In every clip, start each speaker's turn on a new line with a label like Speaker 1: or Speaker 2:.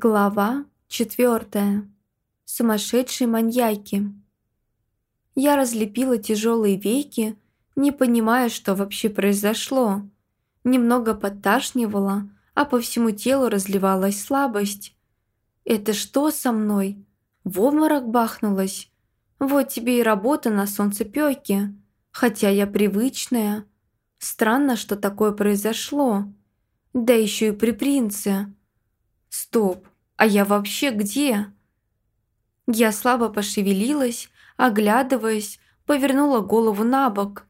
Speaker 1: Глава четвертая. Сумасшедшие маньяки. Я разлепила тяжелые веки, не понимая, что вообще произошло. Немного подташнивала, а по всему телу разливалась слабость. «Это что со мной? В обморок бахнулась? Вот тебе и работа на солнцепёке, хотя я привычная. Странно, что такое произошло. Да еще и при принце». Стоп, а я вообще где? Я слабо пошевелилась, оглядываясь, повернула голову на бок.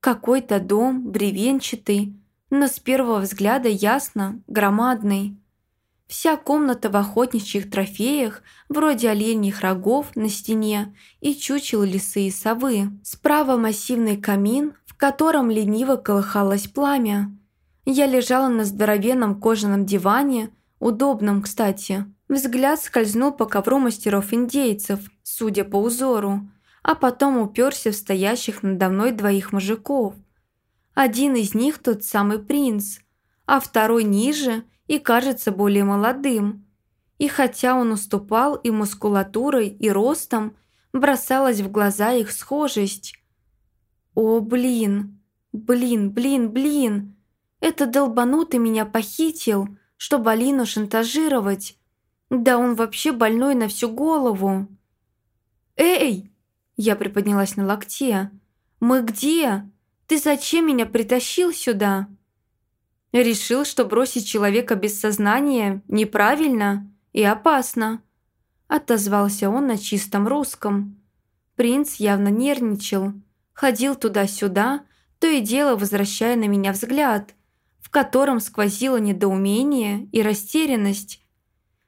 Speaker 1: Какой-то дом, бревенчатый, но с первого взгляда ясно, громадный. Вся комната в охотничьих трофеях, вроде оленьих рогов на стене и чучел лисы и совы. Справа массивный камин, в котором лениво колыхалось пламя. Я лежала на здоровенном кожаном диване, Удобном, кстати. Взгляд скользнул по ковру мастеров-индейцев, судя по узору, а потом уперся в стоящих надо мной двоих мужиков. Один из них тот самый принц, а второй ниже и кажется более молодым. И хотя он уступал и мускулатурой, и ростом, бросалась в глаза их схожесть. О, блин, блин, блин, блин, это долбанутый меня похитил – чтобы Алину шантажировать. Да он вообще больной на всю голову. «Эй!» Я приподнялась на локте. «Мы где? Ты зачем меня притащил сюда?» «Решил, что бросить человека без сознания неправильно и опасно», отозвался он на чистом русском. Принц явно нервничал, ходил туда-сюда, то и дело возвращая на меня взгляд – котором сквозило недоумение и растерянность.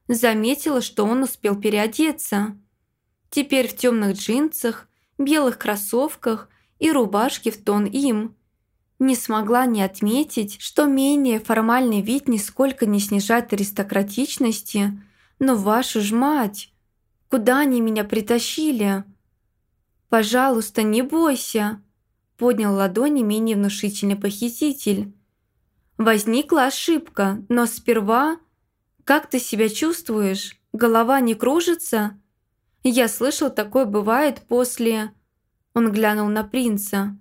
Speaker 1: Заметила, что он успел переодеться. Теперь в темных джинсах, белых кроссовках и рубашке в тон им. Не смогла не отметить, что менее формальный вид нисколько не снижает аристократичности, но вашу ж мать! Куда они меня притащили? «Пожалуйста, не бойся!» Поднял ладони менее внушительный похититель. Возникла ошибка, но сперва... Как ты себя чувствуешь? Голова не кружится? Я слышал, такое бывает после... Он глянул на принца.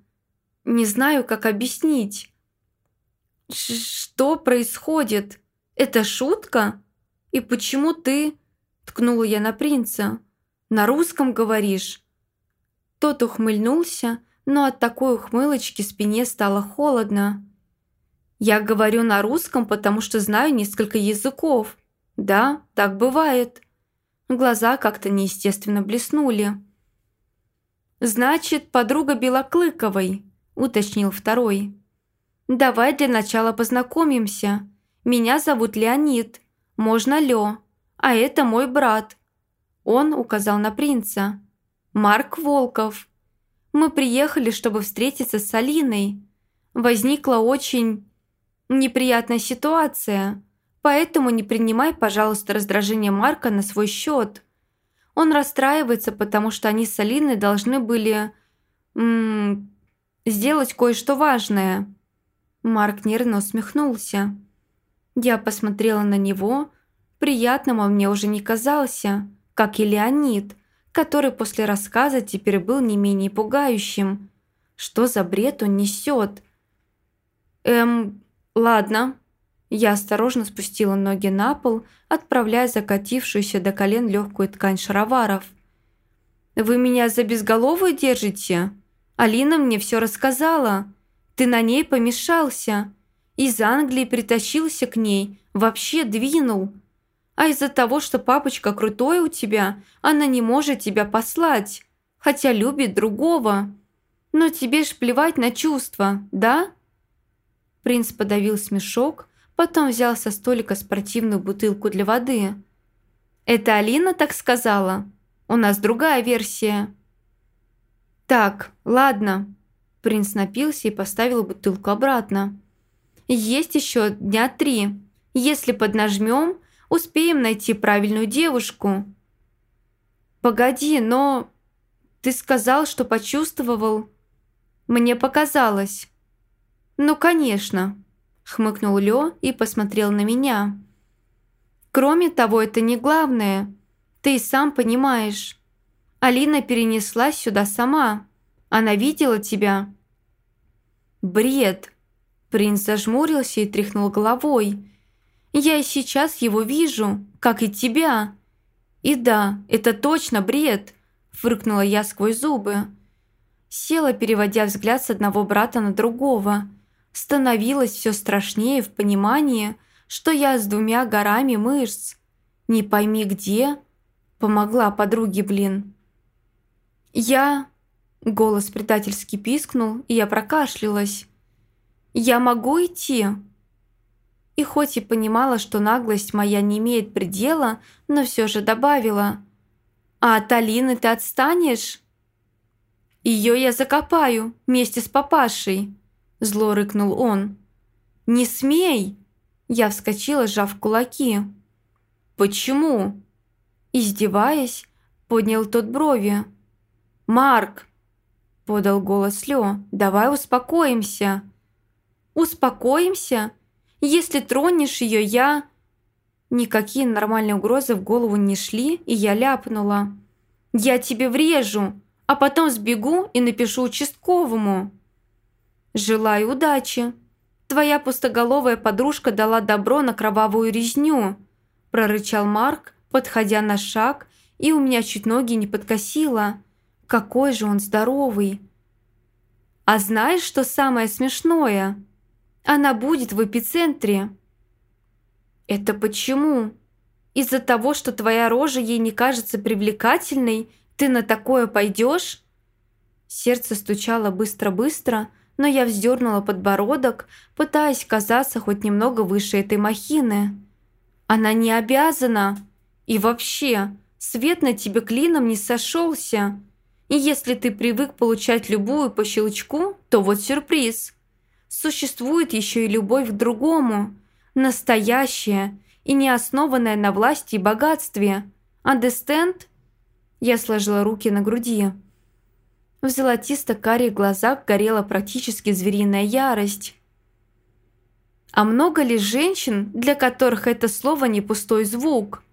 Speaker 1: Не знаю, как объяснить. «Что происходит? Это шутка? И почему ты...» Ткнула я на принца. «На русском говоришь?» Тот ухмыльнулся, но от такой ухмылочки спине стало холодно. Я говорю на русском, потому что знаю несколько языков. Да, так бывает. Глаза как-то неестественно блеснули. «Значит, подруга Белоклыковой», – уточнил второй. «Давай для начала познакомимся. Меня зовут Леонид. Можно Лё. А это мой брат». Он указал на принца. «Марк Волков. Мы приехали, чтобы встретиться с Алиной. Возникла очень неприятная ситуация, поэтому не принимай, пожалуйста, раздражение Марка на свой счет. Он расстраивается, потому что они с Алиной должны были... М -м, сделать кое-что важное». Марк нервно усмехнулся. Я посмотрела на него. Приятным он мне уже не казался, как и Леонид, который после рассказа теперь был не менее пугающим. Что за бред он несет? Эм, «Ладно». Я осторожно спустила ноги на пол, отправляя закатившуюся до колен легкую ткань шароваров. «Вы меня за безголовую держите? Алина мне все рассказала. Ты на ней помешался. Из Англии притащился к ней, вообще двинул. А из-за того, что папочка крутой у тебя, она не может тебя послать, хотя любит другого. Но тебе ж плевать на чувства, да?» Принц подавил смешок, потом взял со столика спортивную бутылку для воды. «Это Алина так сказала? У нас другая версия». «Так, ладно». Принц напился и поставил бутылку обратно. «Есть еще дня три. Если поднажмем, успеем найти правильную девушку». «Погоди, но...» «Ты сказал, что почувствовал...» «Мне показалось». «Ну, конечно», – хмыкнул Лё и посмотрел на меня. Кроме того, это не главное. Ты и сам понимаешь. Алина перенеслась сюда сама. Она видела тебя». «Бред!» Принц зажмурился и тряхнул головой. «Я и сейчас его вижу, как и тебя». «И да, это точно бред!» Фыркнула я сквозь зубы. Села, переводя взгляд с одного брата на другого. Становилось все страшнее в понимании, что я с двумя горами мышц. Не пойми где. Помогла подруге, блин. Я... Голос предательски пискнул, и я прокашлялась. «Я могу идти?» И хоть и понимала, что наглость моя не имеет предела, но все же добавила. «А от Алины ты отстанешь?» «Ее я закопаю вместе с папашей», – зло рыкнул он. «Не смей!» Я вскочила, сжав кулаки. «Почему?» Издеваясь, поднял тот брови. «Марк!» – подал голос Лё. «Давай успокоимся!» «Успокоимся? Если тронешь ее, я...» Никакие нормальные угрозы в голову не шли, и я ляпнула. «Я тебе врежу, а потом сбегу и напишу участковому». «Желаю удачи. Твоя пустоголовая подружка дала добро на кровавую резню», прорычал Марк, подходя на шаг, и у меня чуть ноги не подкосило. Какой же он здоровый! А знаешь, что самое смешное? Она будет в эпицентре. Это почему? Из-за того, что твоя рожа ей не кажется привлекательной, ты на такое пойдешь? Сердце стучало быстро-быстро, но я вздернула подбородок, пытаясь казаться хоть немного выше этой махины. Она не обязана. И вообще, свет на тебе клином не сошелся. И если ты привык получать любую по щелчку, то вот сюрприз. Существует еще и любовь к другому, настоящая и не основанная на власти и богатстве. Understand? Я сложила руки на груди. В золотисто-карих глазах горела практически звериная ярость. А много ли женщин, для которых это слово не пустой звук?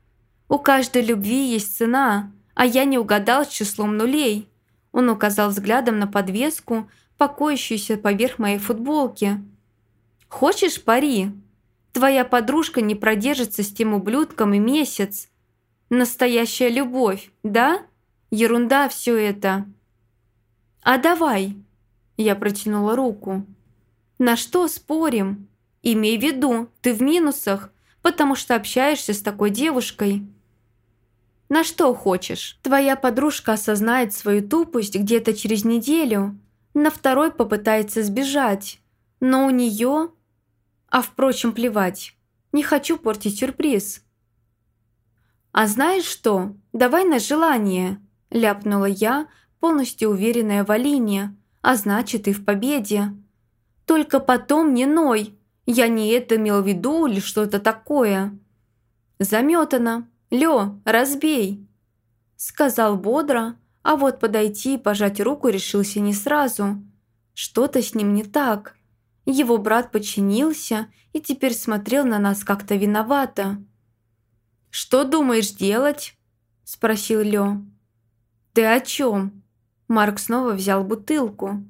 Speaker 1: У каждой любви есть цена – а я не угадал с числом нулей. Он указал взглядом на подвеску, покоящуюся поверх моей футболки. «Хочешь пари? Твоя подружка не продержится с тем ублюдком и месяц. Настоящая любовь, да? Ерунда все это». «А давай!» Я протянула руку. «На что спорим? Имей в виду, ты в минусах, потому что общаешься с такой девушкой». На что хочешь? Твоя подружка осознает свою тупость где-то через неделю, на второй попытается сбежать, но у нее... А впрочем, плевать. Не хочу портить сюрприз. «А знаешь что? Давай на желание», – ляпнула я, полностью уверенная в Алине, а значит и в победе. «Только потом не ной, я не это имел в виду или что-то такое». Заметано. «Лё, разбей!» Сказал бодро, а вот подойти и пожать руку решился не сразу. Что-то с ним не так. Его брат подчинился и теперь смотрел на нас как-то виновато. «Что думаешь делать?» – спросил Лё. «Ты о чем?» Марк снова взял бутылку.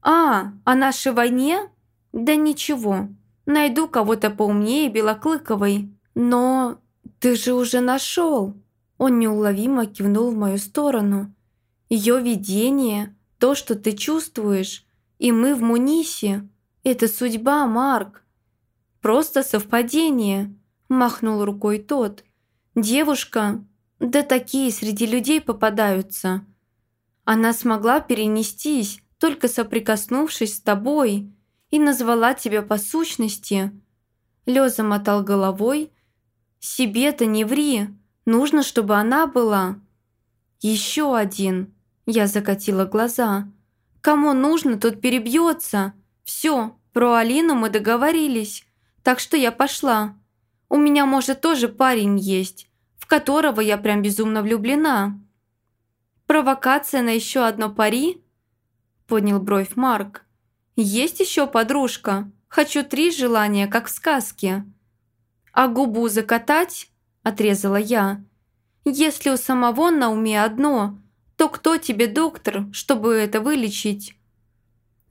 Speaker 1: «А, о нашей войне? Да ничего, найду кого-то поумнее Белоклыковой. Но «Ты же уже нашел!» Он неуловимо кивнул в мою сторону. «Ее видение, то, что ты чувствуешь, и мы в Мунисе. Это судьба, Марк!» «Просто совпадение!» – махнул рукой тот. «Девушка, да такие среди людей попадаются. Она смогла перенестись, только соприкоснувшись с тобой, и назвала тебя по сущности». Лё замотал головой, себе-то не ври. Нужно, чтобы она была. Еще один. Я закатила глаза. Кому нужно, тот перебьется. Все, про Алину мы договорились. Так что я пошла. У меня, может, тоже парень есть, в которого я прям безумно влюблена. Провокация на еще одно пари? Поднял бровь Марк. Есть еще подружка. Хочу три желания, как в сказке. А губу закатать? отрезала я. «Если у самого на уме одно, то кто тебе доктор, чтобы это вылечить?»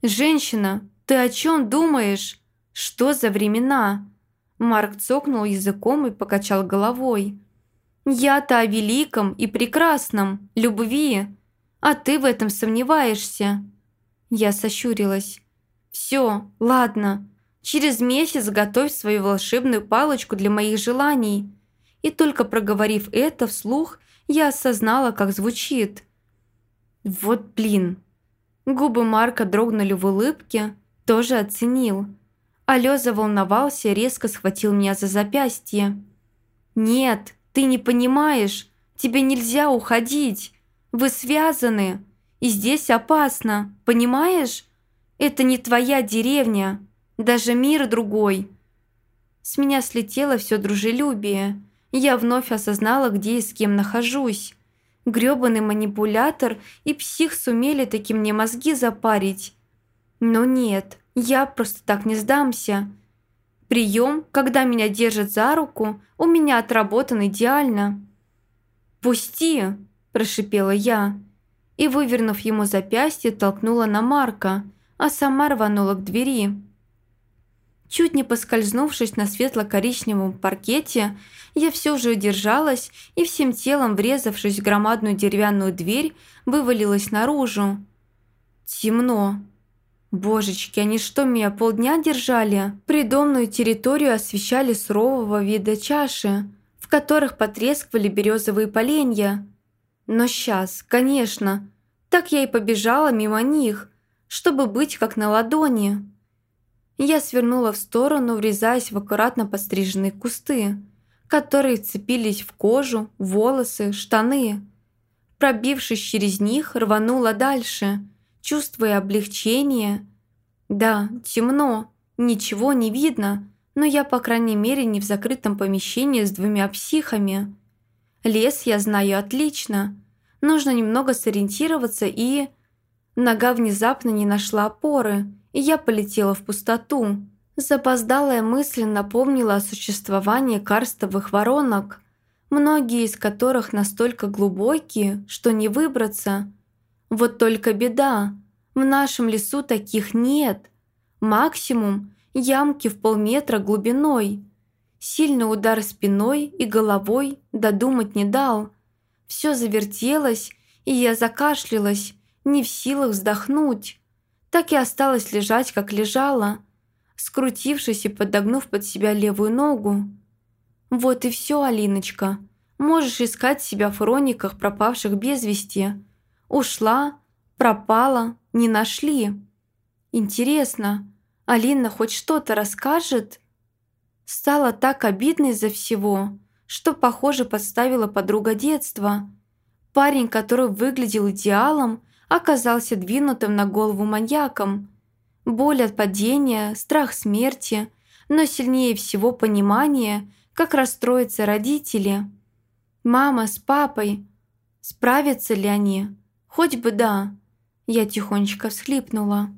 Speaker 1: «Женщина, ты о чем думаешь? Что за времена?» Марк цокнул языком и покачал головой. «Я-то о великом и прекрасном, любви, а ты в этом сомневаешься». Я сощурилась. «Все, ладно. Через месяц готовь свою волшебную палочку для моих желаний». И только проговорив это вслух, я осознала, как звучит. «Вот блин». Губы Марка дрогнули в улыбке, тоже оценил. Алё заволновался резко схватил меня за запястье. «Нет, ты не понимаешь. Тебе нельзя уходить. Вы связаны. И здесь опасно, понимаешь? Это не твоя деревня, даже мир другой». С меня слетело все дружелюбие. Я вновь осознала, где и с кем нахожусь. Грёбаный манипулятор и псих сумели таки мне мозги запарить. Но нет, я просто так не сдамся. Прием, когда меня держат за руку, у меня отработан идеально. «Пусти!» – прошипела я. И, вывернув ему запястье, толкнула на Марка, а сама рванула к двери. Чуть не поскользнувшись на светло-коричневом паркете, я все же удержалась и всем телом, врезавшись в громадную деревянную дверь, вывалилась наружу. Темно. Божечки, они что, меня полдня держали? Придомную территорию освещали сурового вида чаши, в которых потрескивали березовые поленья. Но сейчас, конечно, так я и побежала мимо них, чтобы быть как на ладони. Я свернула в сторону, врезаясь в аккуратно постриженные кусты, которые вцепились в кожу, волосы, штаны. Пробившись через них, рванула дальше – чувствуя облегчение. Да, темно, ничего не видно, но я, по крайней мере, не в закрытом помещении с двумя психами. Лес я знаю отлично. Нужно немного сориентироваться и... Нога внезапно не нашла опоры, и я полетела в пустоту. Запоздалая мысль напомнила о существовании карстовых воронок, многие из которых настолько глубокие, что не выбраться – вот только беда, в нашем лесу таких нет. Максимум ямки в полметра глубиной. Сильный удар спиной и головой додумать не дал. Все завертелось, и я закашлялась, не в силах вздохнуть. Так и осталось лежать, как лежала, скрутившись и подогнув под себя левую ногу. Вот и все, Алиночка. Можешь искать себя в хрониках пропавших без вести. Ушла, пропала, не нашли. Интересно, Алина хоть что-то расскажет? Стало так обидно из-за всего, что, похоже, подставила подруга детства. Парень, который выглядел идеалом, оказался двинутым на голову маньяком. Боль от падения, страх смерти, но сильнее всего понимание, как расстроятся родители. Мама с папой. Справятся ли они? Хоть бы да. Я тихонечко всхлипнула.